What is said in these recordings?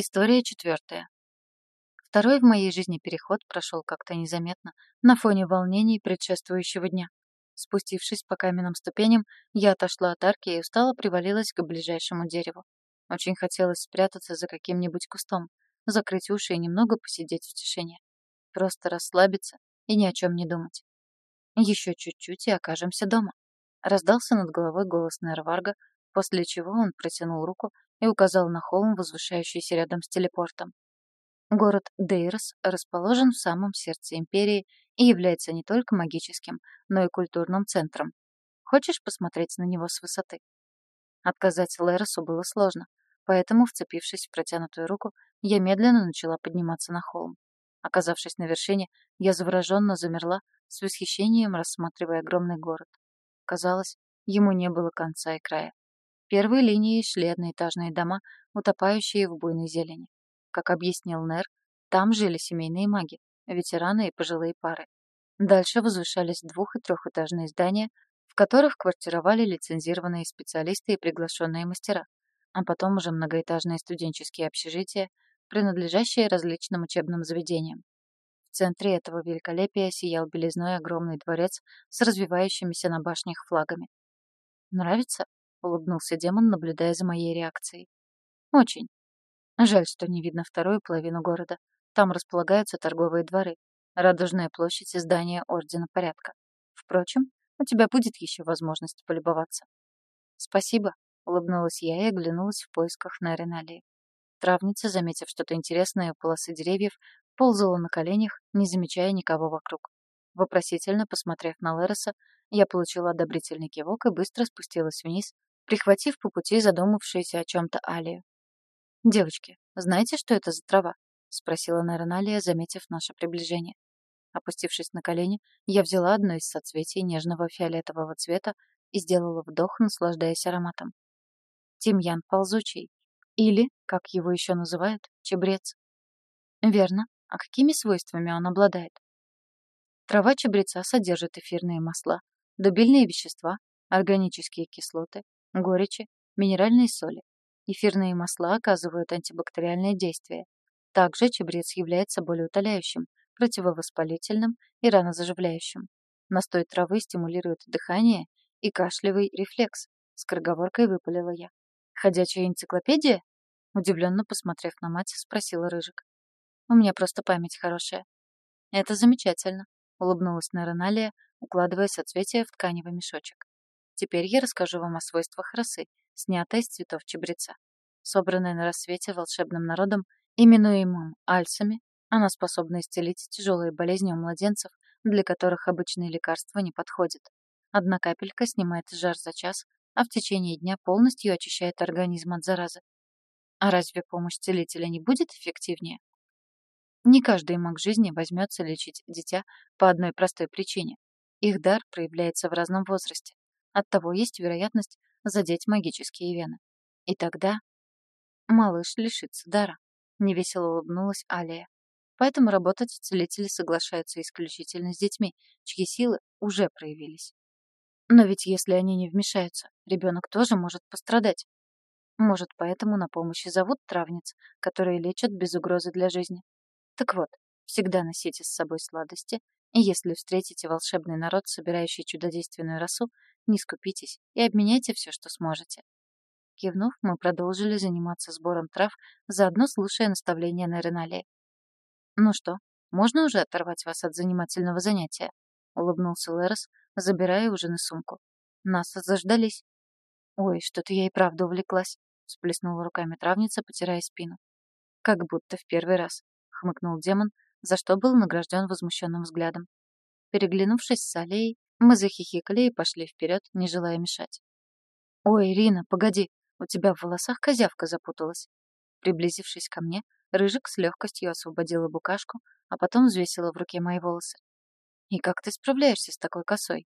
История четвертая. Второй в моей жизни переход прошел как-то незаметно, на фоне волнений предшествующего дня. Спустившись по каменным ступеням, я отошла от арки и устало привалилась к ближайшему дереву. Очень хотелось спрятаться за каким-нибудь кустом, закрыть уши и немного посидеть в тишине. Просто расслабиться и ни о чем не думать. Еще чуть-чуть и окажемся дома. Раздался над головой голос Нерварга, после чего он протянул руку и указал на холм, возвышающийся рядом с телепортом. Город Дейрос расположен в самом сердце империи и является не только магическим, но и культурным центром. Хочешь посмотреть на него с высоты? Отказать Леросу было сложно, поэтому, вцепившись в протянутую руку, я медленно начала подниматься на холм. Оказавшись на вершине, я завороженно замерла, с восхищением рассматривая огромный город. Казалось, ему не было конца и края. Первой линией шли одноэтажные дома, утопающие в буйной зелени. Как объяснил Нер, там жили семейные маги, ветераны и пожилые пары. Дальше возвышались двух- и трехэтажные здания, в которых квартировали лицензированные специалисты и приглашенные мастера, а потом уже многоэтажные студенческие общежития, принадлежащие различным учебным заведениям. В центре этого великолепия сиял белизной огромный дворец с развивающимися на башнях флагами. «Нравится?» — улыбнулся демон, наблюдая за моей реакцией. «Очень. Жаль, что не видно вторую половину города. Там располагаются торговые дворы, Радужная площадь и здание Ордена Порядка. Впрочем, у тебя будет еще возможность полюбоваться». «Спасибо», — улыбнулась я и оглянулась в поисках на Реналии. Травница, заметив что-то интересное у полосы деревьев, ползала на коленях, не замечая никого вокруг. Вопросительно посмотрев на Лероса, я получила одобрительный кивок и быстро спустилась вниз, прихватив по пути задумавшуюся о чем-то Алию. «Девочки, знаете, что это за трава?» — спросила Нероналия, заметив наше приближение. Опустившись на колени, я взяла одно из соцветий нежного фиолетового цвета и сделала вдох, наслаждаясь ароматом. Тимьян ползучий. Или, как его еще называют, чебрец. Верно. А какими свойствами он обладает? Трава чебреца содержит эфирные масла, дубильные вещества, органические кислоты, горечи, минеральные соли. Эфирные масла оказывают антибактериальное действие. Также чебрец является болеутоляющим, противовоспалительным и ранозаживляющим. Настой травы стимулирует дыхание и кашлевый рефлекс. Скороговоркой выпалила я. «Ходячая энциклопедия?» Удивленно посмотрев на мать, спросила Рыжик. «У меня просто память хорошая». «Это замечательно», — улыбнулась Нероналия, укладывая соцветия в тканевый мешочек. «Теперь я расскажу вам о свойствах росы, снятой из цветов чебреца. Собранная на рассвете волшебным народом, именуемым альцами, она способна исцелить тяжелые болезни у младенцев, для которых обычные лекарства не подходят. Одна капелька снимает жар за час, а в течение дня полностью очищает организм от заразы. А разве помощь целителя не будет эффективнее? Не каждый маг жизни возьмется лечить дитя по одной простой причине. Их дар проявляется в разном возрасте. Оттого есть вероятность задеть магические вены. И тогда малыш лишится дара. Невесело улыбнулась Алия. Поэтому работать целители соглашаются исключительно с детьми, чьи силы уже проявились. Но ведь если они не вмешаются, ребенок тоже может пострадать. Может, поэтому на помощь и зовут травниц, которые лечат без угрозы для жизни. Так вот, всегда носите с собой сладости, и если встретите волшебный народ, собирающий чудодейственную росу, не скупитесь и обменяйте все, что сможете. Кивнув, мы продолжили заниматься сбором трав, заодно слушая наставления на Ренале. «Ну что, можно уже оторвать вас от занимательного занятия?» — улыбнулся Лерос, забирая уже на сумку. «Нас заждались». «Ой, что-то я и правда увлеклась», — всплеснула руками травница, потирая спину. «Как будто в первый раз», — хмыкнул демон, за что был награжден возмущенным взглядом. Переглянувшись с Алией, мы захихикали и пошли вперед, не желая мешать. «Ой, Ирина, погоди, у тебя в волосах козявка запуталась». Приблизившись ко мне, Рыжик с легкостью освободила букашку, а потом взвесила в руке мои волосы. «И как ты справляешься с такой косой?»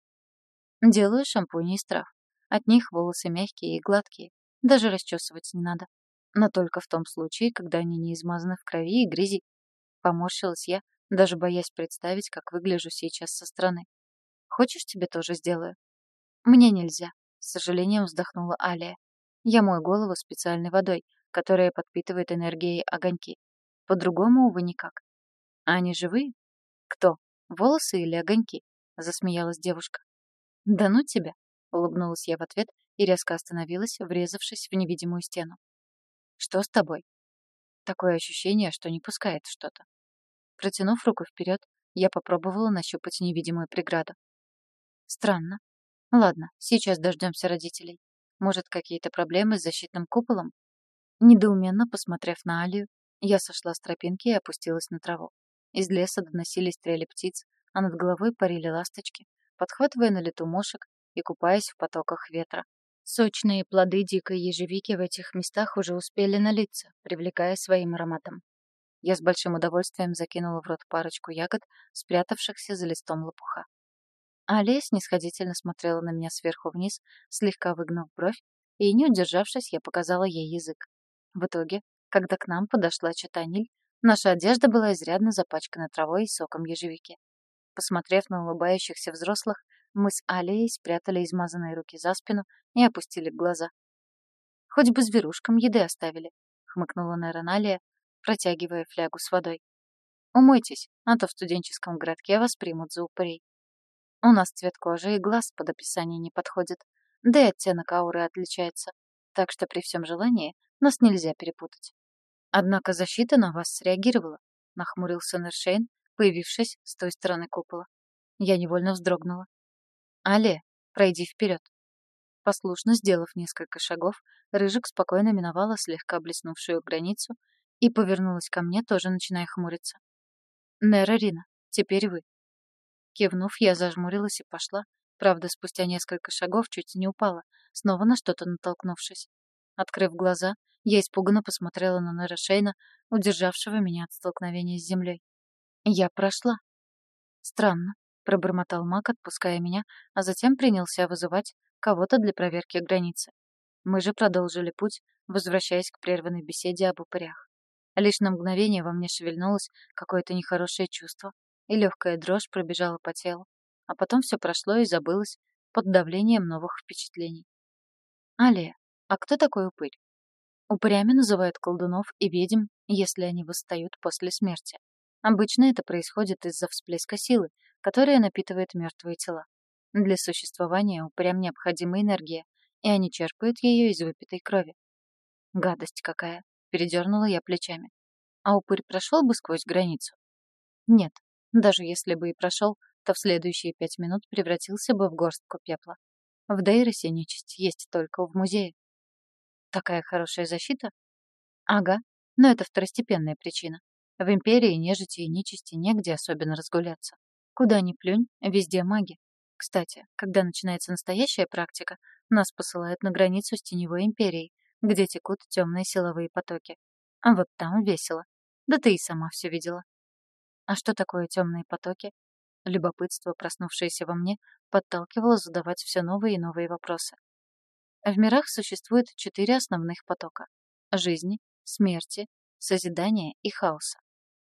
«Делаю шампуни из трав. От них волосы мягкие и гладкие. Даже расчесывать не надо. Но только в том случае, когда они не измазаны в крови и грязи». Поморщилась я, даже боясь представить, как выгляжу сейчас со стороны. «Хочешь, тебе тоже сделаю?» «Мне нельзя», — с сожалением вздохнула Алия. «Я мою голову специальной водой, которая подпитывает энергией огоньки. По-другому, увы, никак. А они живые? Кто? Волосы или огоньки? Засмеялась девушка. Да ну тебя, улыбнулась я в ответ и резко остановилась, врезавшись в невидимую стену. Что с тобой? Такое ощущение, что не пускает что-то. Протянув руку вперед, я попробовала нащупать невидимую преграду. Странно. Ладно, сейчас дождемся родителей. Может, какие-то проблемы с защитным куполом? Недоуменно посмотрев на Алию, я сошла с тропинки и опустилась на траву. Из леса доносились трели птиц, а над головой парили ласточки, подхватывая на лету мошек и купаясь в потоках ветра. Сочные плоды дикой ежевики в этих местах уже успели налиться, привлекая своим ароматом. Я с большим удовольствием закинула в рот парочку ягод, спрятавшихся за листом лопуха. Алия снисходительно смотрела на меня сверху вниз, слегка выгнув бровь, и, не удержавшись, я показала ей язык. В итоге, когда к нам подошла Читаниль, наша одежда была изрядно запачкана травой и соком ежевики. Посмотрев на улыбающихся взрослых, мы с Алией спрятали измазанные руки за спину и опустили глаза. «Хоть бы зверушкам еды оставили», — хмыкнула Нероналия, протягивая флягу с водой. «Умойтесь, а то в студенческом городке вас примут за упырей». У нас цвет кожи и глаз под описание не подходит, да и оттенок ауры отличается, так что при всем желании нас нельзя перепутать. Однако защита на вас среагировала, нахмурился Нершейн, появившись с той стороны купола. Я невольно вздрогнула. «Але, пройди вперед». Послушно сделав несколько шагов, Рыжик спокойно миновала слегка блеснувшую границу и повернулась ко мне, тоже начиная хмуриться. «Нера Рина, теперь вы». Кивнув, я зажмурилась и пошла. Правда, спустя несколько шагов чуть не упала, снова на что-то натолкнувшись. Открыв глаза, я испуганно посмотрела на Нэра Шейна, удержавшего меня от столкновения с землей. Я прошла. Странно, пробормотал маг, отпуская меня, а затем принялся вызывать кого-то для проверки границы. Мы же продолжили путь, возвращаясь к прерванной беседе об упырях. Лишь на мгновение во мне шевельнулось какое-то нехорошее чувство, и легкая дрожь пробежала по телу, а потом все прошло и забылось под давлением новых впечатлений. Алия, а кто такой упырь? Упырями называют колдунов и ведьм, если они восстают после смерти. Обычно это происходит из-за всплеска силы, которая напитывает мертвые тела. Для существования упырям необходима энергия, и они черпают ее из выпитой крови. Гадость какая! Передернула я плечами. А упырь прошел бы сквозь границу? Нет, даже если бы и прошел, то в следующие пять минут превратился бы в горстку пепла. В Дейросе нечисть есть только в музее. Такая хорошая защита? Ага, но это второстепенная причина. В Империи нежити и нечисти негде особенно разгуляться. Куда ни плюнь, везде маги. Кстати, когда начинается настоящая практика, нас посылают на границу с Теневой Империей, где текут темные силовые потоки. А вот там весело. Да ты и сама все видела. А что такое темные потоки? Любопытство, проснувшееся во мне, подталкивало задавать все новые и новые вопросы. В мирах существует четыре основных потока — жизни, смерти, созидания и хаоса.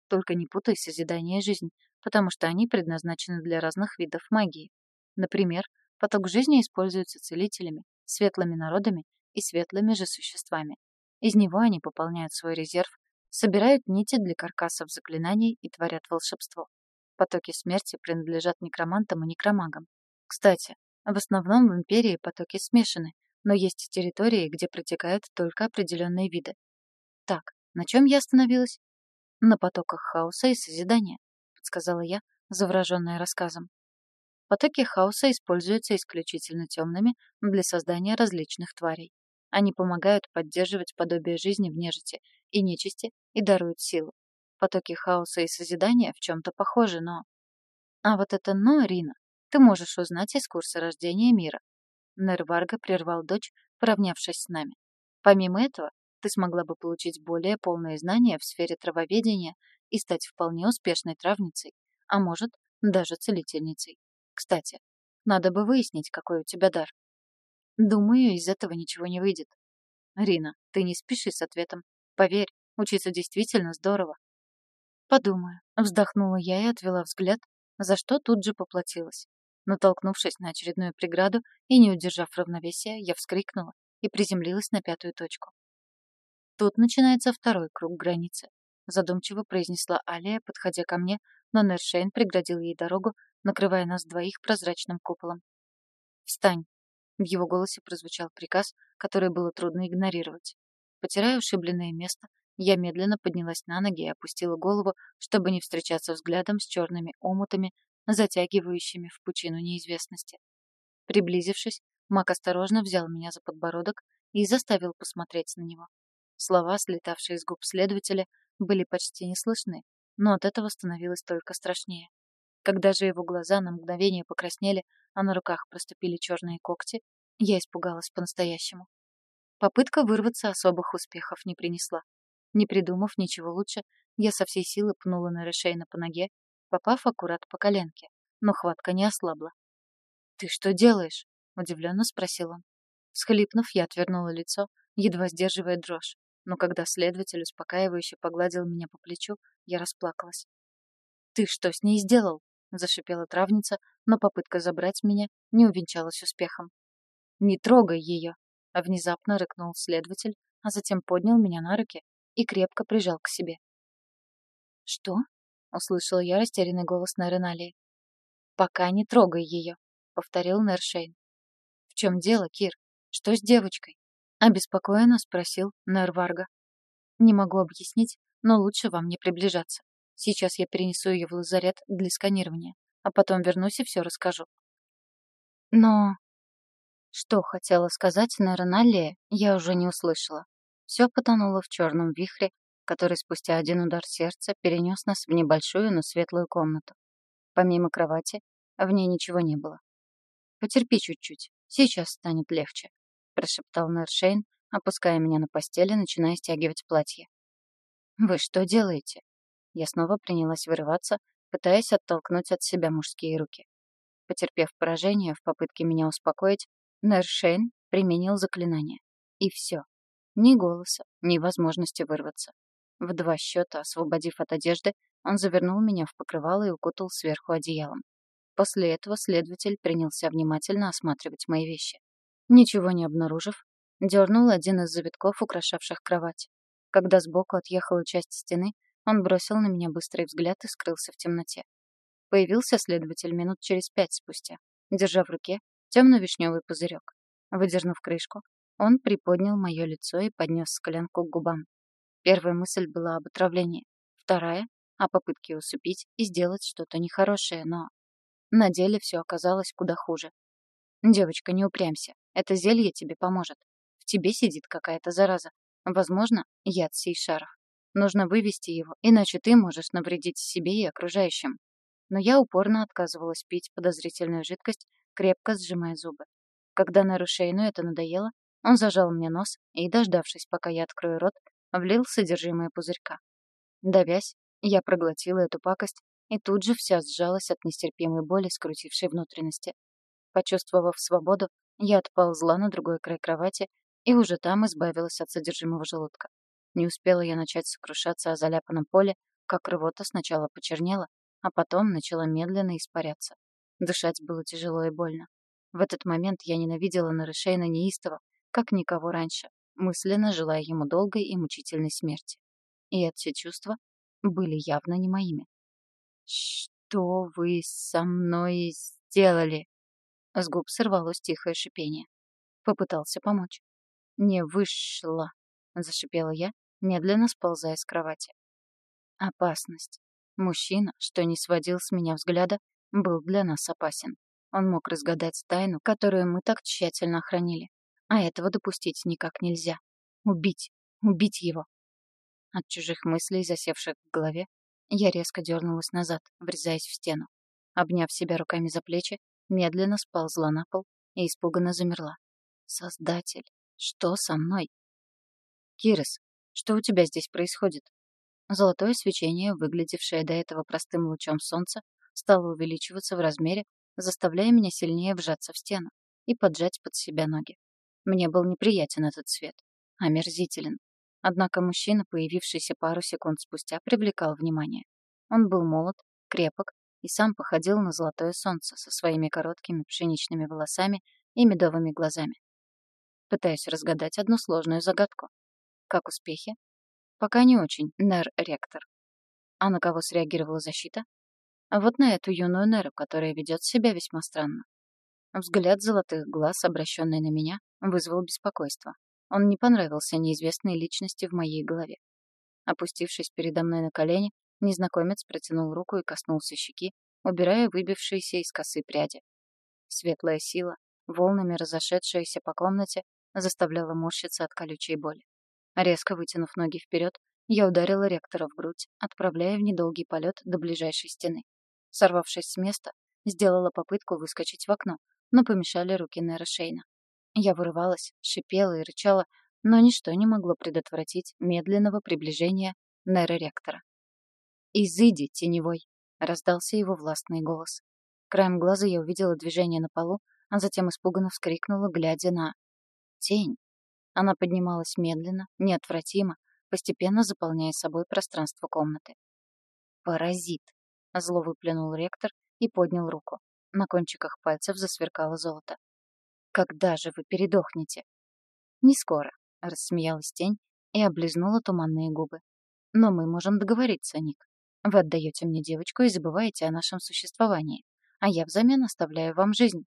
Только не путай созидание и жизнь, потому что они предназначены для разных видов магии. Например, поток жизни используется целителями, светлыми народами и светлыми же существами. Из него они пополняют свой резерв собирают нити для каркасов заклинаний и творят волшебство. Потоки смерти принадлежат некромантам и некромагам. Кстати, в основном в Империи потоки смешаны, но есть территории, где протекают только определенные виды. Так, на чем я остановилась? На потоках хаоса и созидания, подсказала я, завраженная рассказом. Потоки хаоса используются исключительно темными для создания различных тварей. Они помогают поддерживать подобие жизни в нежити и нечисти и даруют силу. Потоки хаоса и созидания в чем-то похожи, но... А вот это «но», Рина, ты можешь узнать из курса рождения мира. Нерварга прервал дочь, поравнявшись с нами. Помимо этого, ты смогла бы получить более полные знания в сфере травоведения и стать вполне успешной травницей, а может, даже целительницей. Кстати, надо бы выяснить, какой у тебя дар. Думаю, из этого ничего не выйдет. Рина, ты не спеши с ответом. Поверь, учиться действительно здорово. Подумаю. Вздохнула я и отвела взгляд, за что тут же поплатилась. Натолкнувшись на очередную преграду и не удержав равновесия, я вскрикнула и приземлилась на пятую точку. Тут начинается второй круг границы. Задумчиво произнесла Алия, подходя ко мне, но Нершейн преградил ей дорогу, накрывая нас двоих прозрачным куполом. «Встань!» В его голосе прозвучал приказ, который было трудно игнорировать. Потирая ушибленное место, я медленно поднялась на ноги и опустила голову, чтобы не встречаться взглядом с черными омутами, затягивающими в пучину неизвестности. Приблизившись, Мак осторожно взял меня за подбородок и заставил посмотреть на него. Слова, слетавшие из губ следователя, были почти не слышны, но от этого становилось только страшнее. Когда же его глаза на мгновение покраснели, а на руках проступили черные когти, я испугалась по-настоящему. Попытка вырваться особых успехов не принесла. Не придумав ничего лучше, я со всей силы пнула на Решейна по ноге, попав аккурат по коленке, но хватка не ослабла. «Ты что делаешь?» — удивленно спросил он. Схлипнув, я отвернула лицо, едва сдерживая дрожь, но когда следователь успокаивающе погладил меня по плечу, я расплакалась. «Ты что с ней сделал?» — зашипела травница, но попытка забрать меня не увенчалась успехом. «Не трогай ее!» — внезапно рыкнул следователь, а затем поднял меня на руки и крепко прижал к себе. «Что?» — услышала я растерянный голос Нереналии. «Пока не трогай ее», — повторил Нершейн. «В чем дело, Кир? Что с девочкой?» — обеспокоенно спросил Нерварга. «Не могу объяснить, но лучше вам не приближаться. Сейчас я перенесу ее в лазарет для сканирования, а потом вернусь и все расскажу». «Но...» Что хотела сказать Нереналия, я уже не услышала. Все потонуло в черном вихре, который спустя один удар сердца перенес нас в небольшую, но светлую комнату. Помимо кровати, в ней ничего не было. «Потерпи чуть-чуть, сейчас станет легче», — прошептал Нершейн, опуская меня на постели, начиная стягивать платье. «Вы что делаете?» Я снова принялась вырываться, пытаясь оттолкнуть от себя мужские руки. Потерпев поражение в попытке меня успокоить, Нершейн применил заклинание. И все. Ни голоса, ни возможности вырваться. В два счета, освободив от одежды, он завернул меня в покрывало и укутал сверху одеялом. После этого следователь принялся внимательно осматривать мои вещи. Ничего не обнаружив, дернул один из завитков, украшавших кровать. Когда сбоку отъехала часть стены, он бросил на меня быстрый взгляд и скрылся в темноте. Появился следователь минут через пять спустя, держа в руке темно-вишневый пузырек. Выдернув крышку, он приподнял мое лицо и поднес склянку к губам. Первая мысль была об отравлении. Вторая — о попытке усыпить и сделать что-то нехорошее, но... На деле все оказалось куда хуже. «Девочка, не упрямься. Это зелье тебе поможет. В тебе сидит какая-то зараза. Возможно, яд сейшаров. Нужно вывести его, иначе ты можешь навредить себе и окружающим». Но я упорно отказывалась пить подозрительную жидкость, крепко сжимая зубы. Когда нарушейну это надоело, он зажал мне нос и, дождавшись, пока я открою рот, влил содержимое пузырька. Давясь, я проглотила эту пакость и тут же вся сжалась от нестерпимой боли, скрутившей внутренности. Почувствовав свободу, я отползла на другой край кровати и уже там избавилась от содержимого желудка. Не успела я начать сокрушаться о заляпанном поле, как рвота сначала почернела, а потом начала медленно испаряться. Дышать было тяжело и больно. В этот момент я ненавидела Нарышейна неистово, как никого раньше, мысленно желая ему долгой и мучительной смерти. И эти чувства были явно не моими. «Что вы со мной сделали?» С губ сорвалось тихое шипение. Попытался помочь. «Не вышло», — зашипела я, медленно сползая с кровати. Опасность. Мужчина, что не сводил с меня взгляда, был для нас опасен. Он мог разгадать тайну, которую мы так тщательно охранили. А этого допустить никак нельзя. Убить. Убить его. От чужих мыслей, засевших в голове, я резко дернулась назад, врезаясь в стену. Обняв себя руками за плечи, медленно сползла на пол и испуганно замерла. «Создатель, что со мной?» «Кирис, что у тебя здесь происходит?» Золотое свечение, выглядевшее до этого простым лучом солнца, стало увеличиваться в размере, заставляя меня сильнее вжаться в стену и поджать под себя ноги. Мне был неприятен этот цвет. Омерзителен. Однако мужчина, появившийся пару секунд спустя, привлекал внимание. Он был молод, крепок и сам походил на золотое солнце со своими короткими пшеничными волосами и медовыми глазами. Пытаюсь разгадать одну сложную загадку. Как успехи? Пока не очень, Нер-ректор. А на кого среагировала защита? А вот на эту юную Неру, которая ведет себя весьма странно. Взгляд золотых глаз, обращенный на меня, вызвал беспокойство. Он не понравился неизвестной личности в моей голове. Опустившись передо мной на колени, незнакомец протянул руку и коснулся щеки, убирая выбившиеся из косы пряди. Светлая сила, волнами разошедшаяся по комнате, заставляла морщиться от колючей боли. Резко вытянув ноги вперед, я ударила ректора в грудь, отправляя в недолгий полет до ближайшей стены. Сорвавшись с места, сделала попытку выскочить в окно, но помешали руки Нэра Шейна. Я вырывалась, шипела и рычала, но ничто не могло предотвратить медленного приближения Нэра Ректора. «Изыди, теневой!» — раздался его властный голос. Краем глаза я увидела движение на полу, а затем испуганно вскрикнула, глядя на... Тень. Она поднималась медленно, неотвратимо, постепенно заполняя собой пространство комнаты. «Паразит!» — зло выплюнул ректор и поднял руку. На кончиках пальцев засверкало золото. «Когда же вы передохнете?» «Не скоро», — рассмеялась тень и облизнула туманные губы. «Но мы можем договориться, Ник. Вы отдаете мне девочку и забываете о нашем существовании, а я взамен оставляю вам жизнь.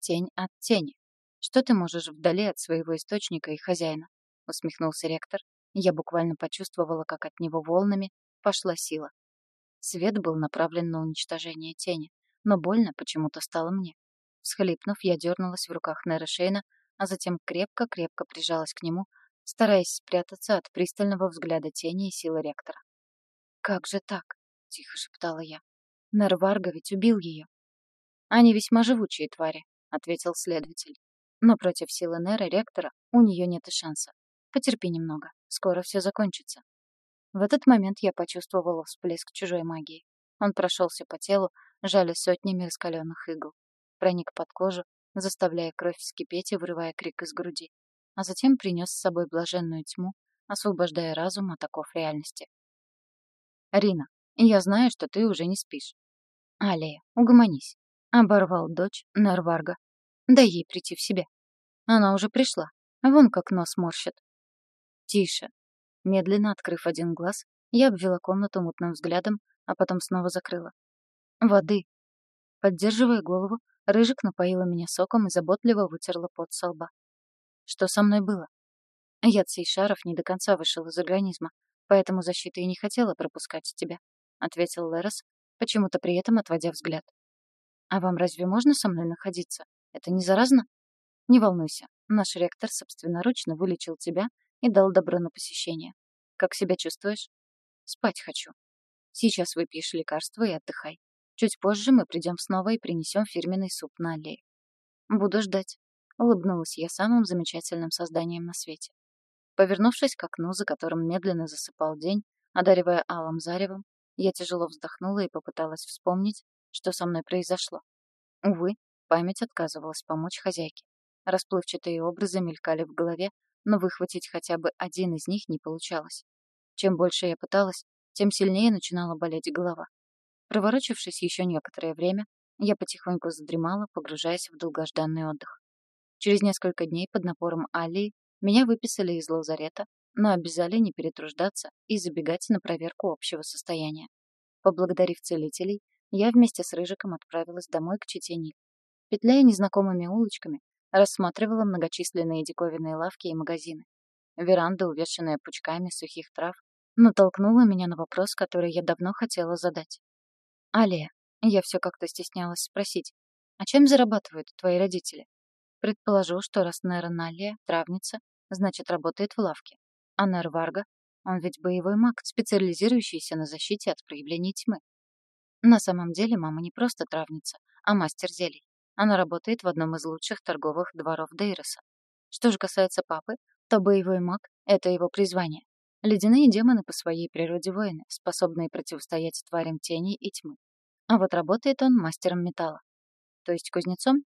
Тень от тени. Что ты можешь вдали от своего источника и хозяина?» — усмехнулся ректор. Я буквально почувствовала, как от него волнами пошла сила. Свет был направлен на уничтожение тени, но больно почему-то стало мне. Схлипнув, я дернулась в руках Нэра Шейна, а затем крепко-крепко прижалась к нему, стараясь спрятаться от пристального взгляда тени и силы ректора. «Как же так?» — тихо шептала я. «Нэр Варга ведь убил ее». «Они весьма живучие твари», — ответил следователь. «Но против силы Нэра ректора у нее нет и шанса. Потерпи немного, скоро все закончится». В этот момент я почувствовала всплеск чужой магии. Он прошелся по телу, жали сотнями раскаленных игл. Проник под кожу, заставляя кровь вскипеть и вырывая крик из груди. А затем принес с собой блаженную тьму, освобождая разум от оков реальности. «Рина, я знаю, что ты уже не спишь». «Алия, угомонись», — оборвал дочь Нарварга. «Дай ей прийти в себя». Она уже пришла. Вон как нос морщит. «Тише». Медленно открыв один глаз, я обвела комнату мутным взглядом, а потом снова закрыла. «Воды!» Поддерживая голову, Рыжик напоила меня соком и заботливо вытерла пот со лба. Что со мной было? Яд шаров не до конца вышел из организма, поэтому защита и не хотела пропускать тебя, — ответил Лерос, почему-то при этом отводя взгляд. «А вам разве можно со мной находиться? Это не заразно?» «Не волнуйся, наш ректор собственноручно вылечил тебя и дал добро на посещение. Как себя чувствуешь?» «Спать хочу. Сейчас выпьешь лекарство и отдыхай. Чуть позже мы придем снова и принесем фирменный суп на аллее. Буду ждать. Улыбнулась я самым замечательным созданием на свете. Повернувшись к окну, за которым медленно засыпал день, одаривая алым заревом, я тяжело вздохнула и попыталась вспомнить, что со мной произошло. Увы, память отказывалась помочь хозяйке. Расплывчатые образы мелькали в голове, но выхватить хотя бы один из них не получалось. Чем больше я пыталась, тем сильнее начинала болеть голова. Проворочившись еще некоторое время, я потихоньку задремала, погружаясь в долгожданный отдых. Через несколько дней под напором Алии меня выписали из лазарета, но обязали не перетруждаться и забегать на проверку общего состояния. Поблагодарив целителей, я вместе с Рыжиком отправилась домой к Четени. Петляя незнакомыми улочками, рассматривала многочисленные диковинные лавки и магазины. Веранда, увешанная пучками сухих трав, натолкнула меня на вопрос, который я давно хотела задать. «Алия, я все как-то стеснялась спросить, а чем зарабатывают твои родители? Предположу, что раз Нерон Алия — травница, значит, работает в лавке. А Нер Варга, он ведь боевой маг, специализирующийся на защите от проявлений тьмы. На самом деле мама не просто травница, а мастер зелий. Она работает в одном из лучших торговых дворов Дейроса. Что же касается папы, то боевой маг — это его призвание. Ледяные демоны по своей природе воины, способные противостоять тварям тени и тьмы. А вот работает он мастером металла. То есть кузнецом?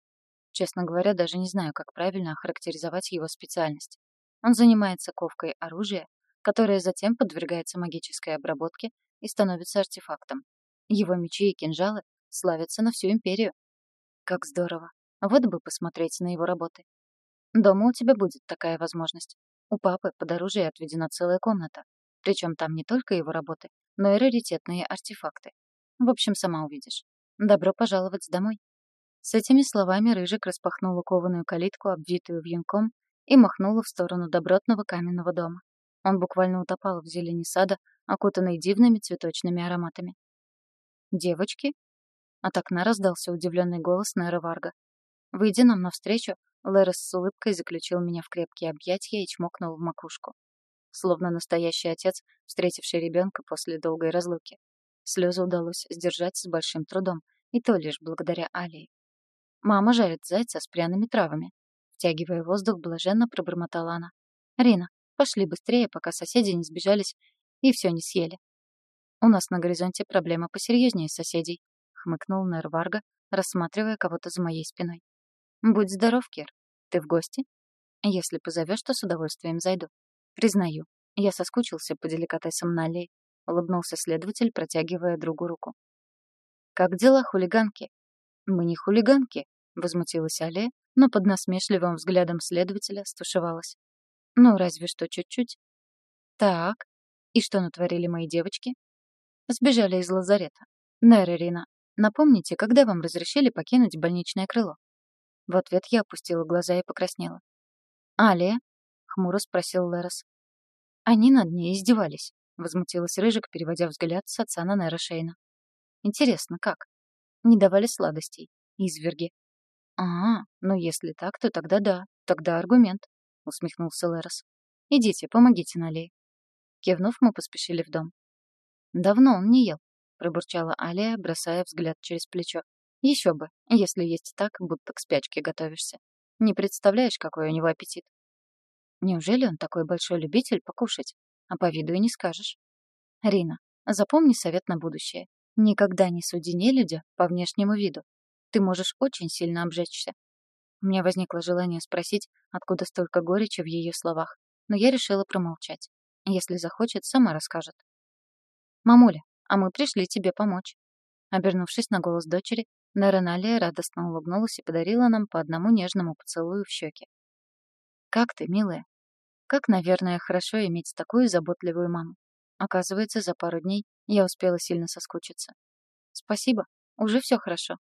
Честно говоря, даже не знаю, как правильно охарактеризовать его специальность. Он занимается ковкой оружия, которое затем подвергается магической обработке и становится артефактом. Его мечи и кинжалы славятся на всю империю. Как здорово. Вот бы посмотреть на его работы. Дома у тебя будет такая возможность. У папы под оружие отведена целая комната. Причем там не только его работы, но и раритетные артефакты. В общем, сама увидишь. Добро пожаловать домой. С этими словами Рыжик распахнула кованую калитку, обвитую вьюнком, и махнула в сторону добротного каменного дома. Он буквально утопал в зелени сада, окутанный дивными цветочными ароматами. «Девочки?» От окна раздался удивленный голос Нэра Варга. Выйдя нам навстречу, Лерес с улыбкой заключил меня в крепкие объятия и чмокнул в макушку. Словно настоящий отец, встретивший ребенка после долгой разлуки. Слезы удалось сдержать с большим трудом, и то лишь благодаря Алии. «Мама жарит зайца с пряными травами», втягивая воздух, блаженно пробормотала она. «Рина, пошли быстрее, пока соседи не сбежались и все не съели». «У нас на горизонте проблема посерьезнее соседей», — хмыкнул Нер Варга, рассматривая кого-то за моей спиной. «Будь здоров, Кир. Ты в гости? Если позовешь, то с удовольствием зайду. Признаю, я соскучился по деликатесам на аллее», — улыбнулся следователь, протягивая другу руку. «Как дела, хулиганки?» «Мы не хулиганки», — возмутилась Аллея, но под насмешливым взглядом следователя стушевалась. «Ну, разве что чуть-чуть». «Так, и что натворили мои девочки?» «Сбежали из лазарета. Нера Рина, напомните, когда вам разрешили покинуть больничное крыло?» В ответ я опустила глаза и покраснела. «Алия?» — хмуро спросил Лерос. «Они над ней издевались», — возмутилась Рыжик, переводя взгляд с отца на Нера Шейна. «Интересно, как?» «Не давали сладостей. Изверги. «А, ну если так, то тогда да, тогда аргумент», — усмехнулся Лерос. «Идите, помогите Налее». Кивнув, мы поспешили в дом. «Давно он не ел», — пробурчала Алия, бросая взгляд через плечо. «Еще бы, если есть так, будто к спячке готовишься. Не представляешь, какой у него аппетит». «Неужели он такой большой любитель покушать? А по виду и не скажешь». «Рина, запомни совет на будущее. Никогда не суди нелюдя по внешнему виду ты можешь очень сильно обжечься. У меня возникло желание спросить, откуда столько горечи в ее словах, но я решила промолчать. Если захочет, сама расскажет. «Мамуля, а мы пришли тебе помочь». Обернувшись на голос дочери, Нараналия радостно улыбнулась и подарила нам по одному нежному поцелую в щеки. «Как ты, милая?» «Как, наверное, хорошо иметь такую заботливую маму. Оказывается, за пару дней я успела сильно соскучиться. Спасибо, уже все хорошо.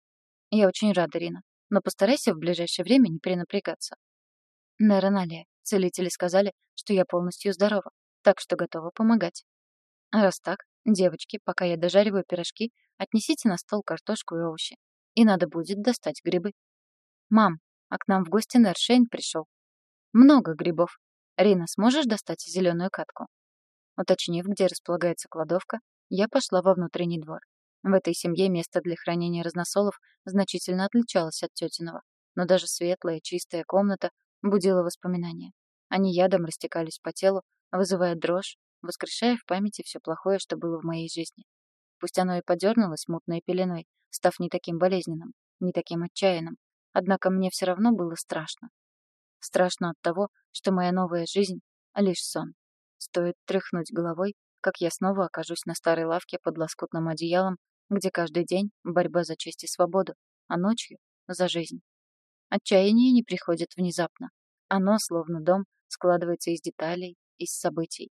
Я очень рада, Рина. Но постарайся в ближайшее время не перенапрягаться. Нероналия, целители сказали, что я полностью здорова, так что готова помогать. А раз так, девочки, пока я дожариваю пирожки, отнесите на стол картошку и овощи. И надо будет достать грибы. Мам, а к нам в гости Нершейн пришел. Много грибов. Рина, сможешь достать зеленую катку? Уточнив, где располагается кладовка, я пошла во внутренний двор. В этой семье место для хранения разносолов значительно отличалось от тетиного, но даже светлая, чистая комната будила воспоминания. Они ядом растекались по телу, вызывая дрожь, воскрешая в памяти все плохое, что было в моей жизни. Пусть оно и подернулось мутной пеленой, став не таким болезненным, не таким отчаянным, однако мне все равно было страшно. Страшно от того, что моя новая жизнь — лишь сон. Стоит тряхнуть головой, как я снова окажусь на старой лавке под лоскутным одеялом где каждый день борьба за честь и свободу, а ночью — за жизнь. Отчаяние не приходит внезапно. Оно, словно дом, складывается из деталей, из событий.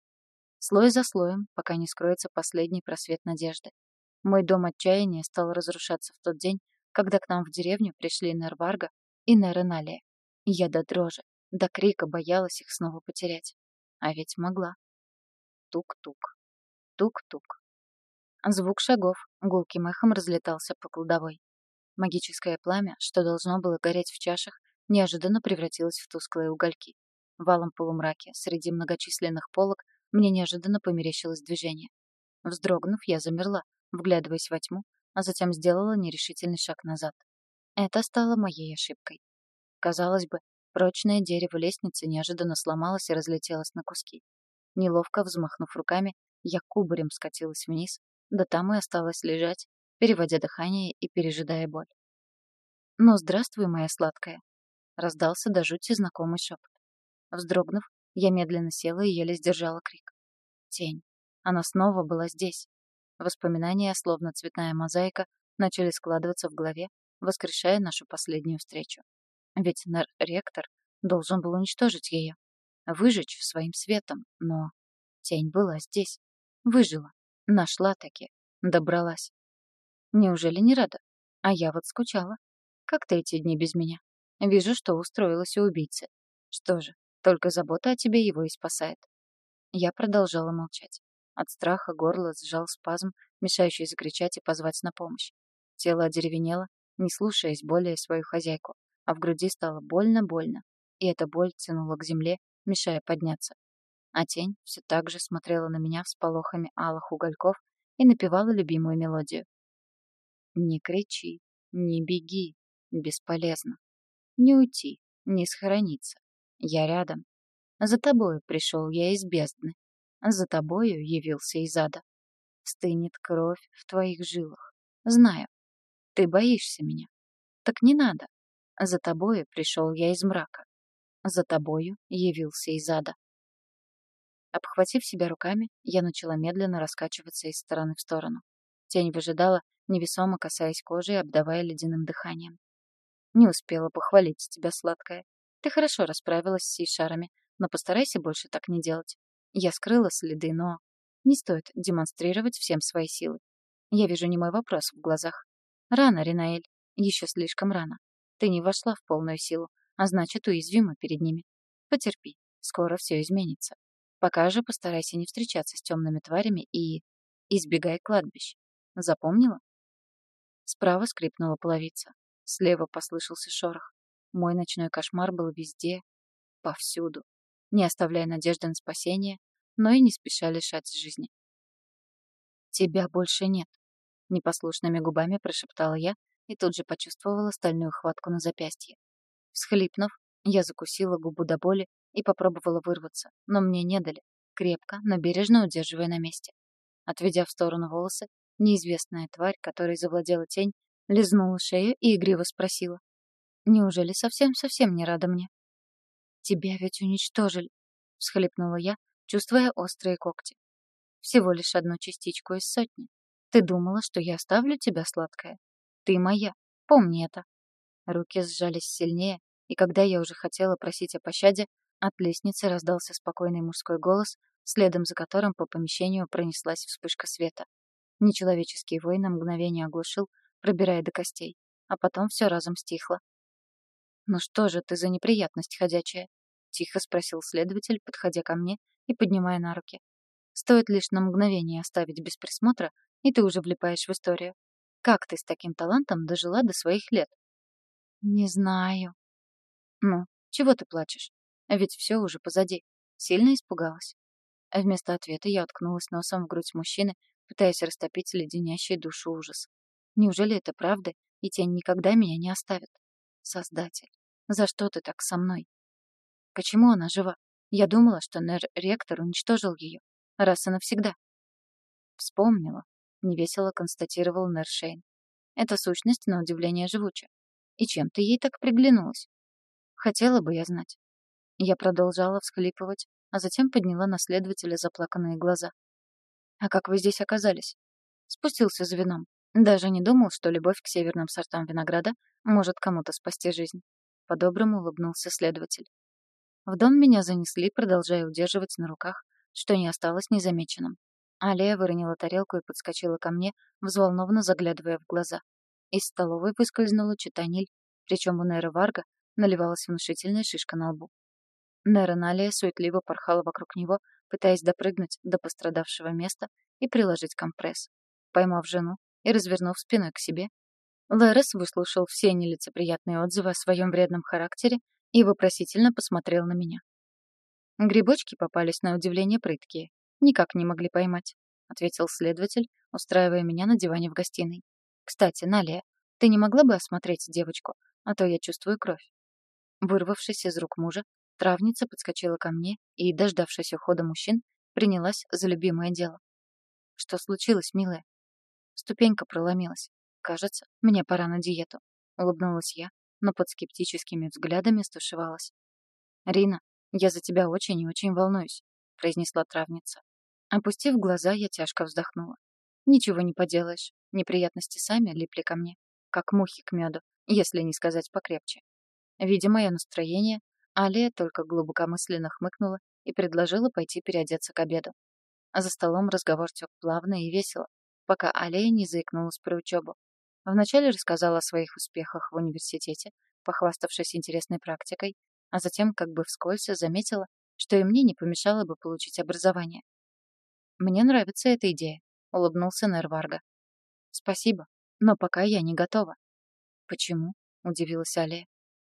Слой за слоем, пока не скроется последний просвет надежды. Мой дом отчаяния стал разрушаться в тот день, когда к нам в деревню пришли Нерварга и Нереналия. Я до дрожи, до крика боялась их снова потерять. А ведь могла. Тук-тук. Тук-тук. Звук шагов гулким эхом разлетался по кладовой. Магическое пламя, что должно было гореть в чашах, неожиданно превратилось в тусклые угольки. В валом полумраке, среди многочисленных полок, мне неожиданно померещилось движение. Вздрогнув, я замерла, вглядываясь во тьму, а затем сделала нерешительный шаг назад. Это стало моей ошибкой. Казалось бы, прочное дерево лестницы неожиданно сломалось и разлетелось на куски. Неловко взмахнув руками, я кубарем скатилась вниз, да там и осталось лежать, переводя дыхание и пережидая боль. «Ну, здравствуй, моя сладкая!» — раздался до жути знакомый шепот. Вздрогнув, я медленно села и еле сдержала крик. Тень. Она снова была здесь. Воспоминания, словно цветная мозаика, начали складываться в голове, воскрешая нашу последнюю встречу. Ведь ректор должен был уничтожить ее. выжечь своим светом, но... Тень была здесь. Выжила. Нашла таки. Добралась. Неужели не рада? А я вот скучала. Как ты эти дни без меня? Вижу, что устроилась у убийцы. Что же, только забота о тебе его и спасает. Я продолжала молчать. От страха горло сжал спазм, мешающий закричать и позвать на помощь. Тело одеревенело, не слушаясь более свою хозяйку, а в груди стало больно-больно, и эта боль тянула к земле, мешая подняться. А тень все так же смотрела на меня всполохами алых угольков и напевала любимую мелодию. «Не кричи, не беги, бесполезно. Не уйти, не схорониться. Я рядом. За тобою пришел я из бездны. За тобою явился из ада. Стынет кровь в твоих жилах. Знаю, ты боишься меня. Так не надо. За тобою пришел я из мрака. За тобою явился из ада. Обхватив себя руками, я начала медленно раскачиваться из стороны в сторону. Тень выжидала, невесомо касаясь кожи и обдавая ледяным дыханием. Не успела похвалить тебя, сладкая. Ты хорошо расправилась с сейшарами, но постарайся больше так не делать. Я скрыла следы, но... Не стоит демонстрировать всем свои силы. Я вижу не мой вопрос в глазах. Рано, Ринаэль. Еще слишком рано. Ты не вошла в полную силу, а значит, уязвима перед ними. Потерпи. Скоро все изменится. Пока же постарайся не встречаться с темными тварями и... Избегай кладбищ. Запомнила? Справа скрипнула половица. Слева послышался шорох. Мой ночной кошмар был везде, повсюду, не оставляя надежды на спасение, но и не спеша лишать жизни. «Тебя больше нет», — непослушными губами прошептала я и тут же почувствовала стальную хватку на запястье. Всхлипнув, я закусила губу до боли и попробовала вырваться, но мне не дали, крепко, но бережно удерживая на месте. Отведя в сторону волосы, неизвестная тварь, которой завладела тень, лизнула шею и игриво спросила. «Неужели совсем-совсем не рада мне?» «Тебя ведь уничтожили», — всхлипнула я, чувствуя острые когти. «Всего лишь одну частичку из сотни. Ты думала, что я оставлю тебя, сладкая? Ты моя, помни это». Руки сжались сильнее, и когда я уже хотела просить о пощаде, от лестницы раздался спокойный мужской голос, следом за которым по помещению пронеслась вспышка света. Нечеловеческий вой на мгновение оглушил, пробирая до костей, а потом все разом стихло. «Ну что же ты за неприятность ходячая?» — тихо спросил следователь, подходя ко мне и поднимая на руки. «Стоит лишь на мгновение оставить без присмотра, и ты уже влипаешь в историю. Как ты с таким талантом дожила до своих лет?» «Не знаю». «Ну, чего ты плачешь? Ведь все уже позади. Сильно испугалась». Вместо ответа я уткнулась носом в грудь мужчины, пытаясь растопить леденящий душу ужас. Неужели это правда, и тень никогда меня не оставит? Создатель. За что ты так со мной? Почему она жива? Я думала, что нер-ректор уничтожил ее. Раз и навсегда. Вспомнила. Невесело констатировал Нершейн. Эта сущность, на удивление, живуча. И чем ты ей так приглянулась? Хотела бы я знать. Я продолжала всхлипывать, а затем подняла на следователя заплаканные глаза. «А как вы здесь оказались?» Спустился за вином. Даже не думал, что любовь к северным сортам винограда может кому-то спасти жизнь. По-доброму улыбнулся следователь. В дом меня занесли, продолжая удерживать на руках, что не осталось незамеченным. Алия выронила тарелку и подскочила ко мне, взволнованно заглядывая в глаза. Из столовой выскользнула читаниль, причем у Неры Варга наливалась внушительная шишка на лбу. Нера Налия суетливо порхала вокруг него, пытаясь допрыгнуть до пострадавшего места и приложить компресс. Поймав жену и развернув спиной к себе, Лерес выслушал все нелицеприятные отзывы о своем вредном характере и вопросительно посмотрел на меня. Грибочки попались на удивление прыткие. Никак не могли поймать, ответил следователь, устраивая меня на диване в гостиной. Кстати, Налия, ты не могла бы осмотреть девочку, а то я чувствую кровь. Вырвавшись из рук мужа, травница подскочила ко мне и, дождавшись ухода мужчин, принялась за любимое дело. Что случилось, милая? Ступенька проломилась. «Кажется, мне пора на диету», — улыбнулась я, но под скептическими взглядами стушевалась. «Рина, я за тебя очень и очень волнуюсь», — произнесла травница. Опустив глаза, я тяжко вздохнула. «Ничего не поделаешь. Неприятности сами липли ко мне, как мухи к меду, если не сказать покрепче». Видя мое настроение, Алия только глубокомысленно хмыкнула и предложила пойти переодеться к обеду. За столом разговор тек плавно и весело, пока Алия не заикнулась про учебу. Вначале рассказала о своих успехах в университете, похваставшись интересной практикой, а затем как бы вскользь заметила, что и мне не помешало бы получить образование. «Мне нравится эта идея», — улыбнулся Нерварга. «Спасибо, но пока я не готова». «Почему?» — удивилась Алия.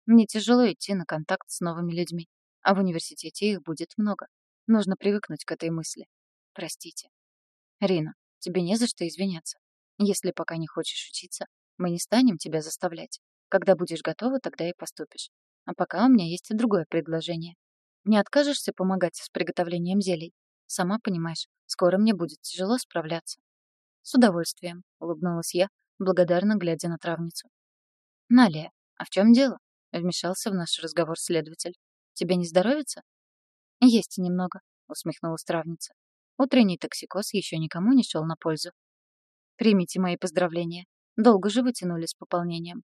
«Мне тяжело идти на контакт с новыми людьми, а в университете их будет много. Нужно привыкнуть к этой мысли. Простите». «Рина, тебе не за что извиняться. Если пока не хочешь учиться, мы не станем тебя заставлять. Когда будешь готова, тогда и поступишь. А пока у меня есть и другое предложение. Не откажешься помогать с приготовлением зелий? Сама понимаешь, скоро мне будет тяжело справляться. С удовольствием, улыбнулась я, благодарно глядя на травницу. Налия, а в чем дело? Вмешался в наш разговор следователь. Тебе не здоровится? Есть немного, усмехнулась травница. Утренний токсикоз еще никому не шел на пользу. Примите мои поздравления. Долго же вы с пополнением.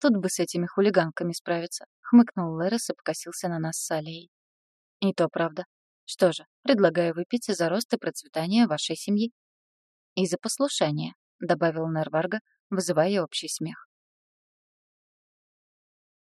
Тут бы с этими хулиганками справиться, хмыкнул Лерес и покосился на нас с Алией. И то правда. Что же, предлагаю выпить за рост и процветание вашей семьи. И за послушание, добавил Нерварга, вызывая общий смех.